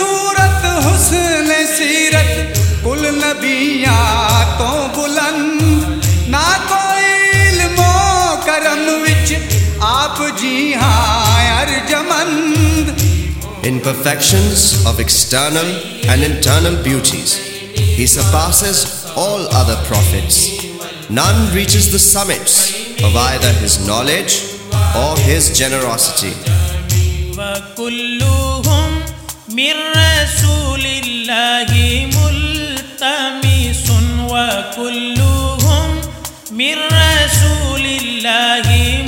صورت حسن سیرت کل نبیاں تو بلند نہ کوئی علم و کرم وچ آپ جی ہاں ارجمند imperfections of external and internal beauties he surpasses all other prophets none reaches the summits of either his knowledge or his generosity وَكُلُّهُمْ من رسول الله ملتمس وكلهم من رسول الله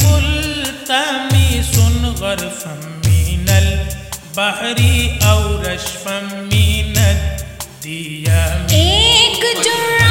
ملتمس غرفا من البحر أو رشفا من الديام ایک جرم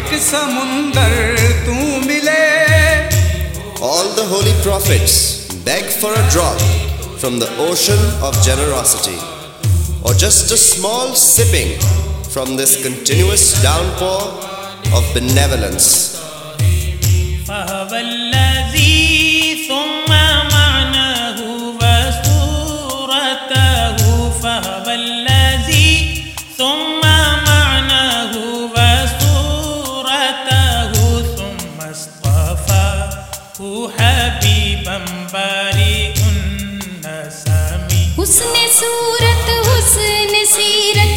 ایک سمندر تو ملے all the holy prophets beg for a drop from the ocean of generosity اور just a small spring from this continuous downfall of آف بینیولنس بمباری ان سامی حسن صورت حسن سیرت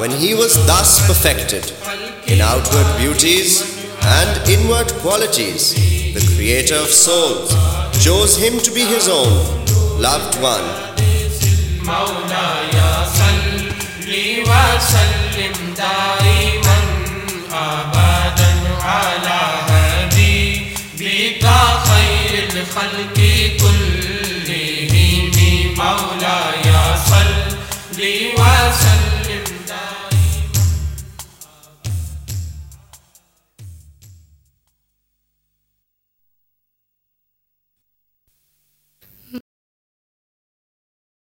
ون ہی واز دس پرفیکٹورٹ beauties and qualities create of those he his own